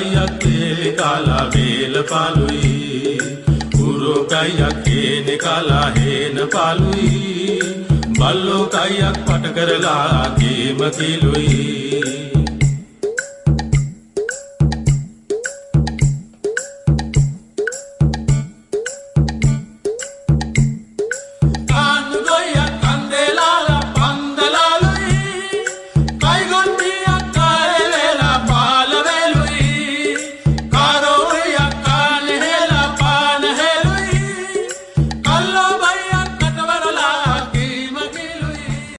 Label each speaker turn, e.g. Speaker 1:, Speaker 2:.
Speaker 1: කයියක් තේලි කාලා වේල පලුයි කුරෝ කයියක් කේනෙ කාලා හේන පලුයි බල්ලෝ කයියක් පට කරලා කීම කිලුයි.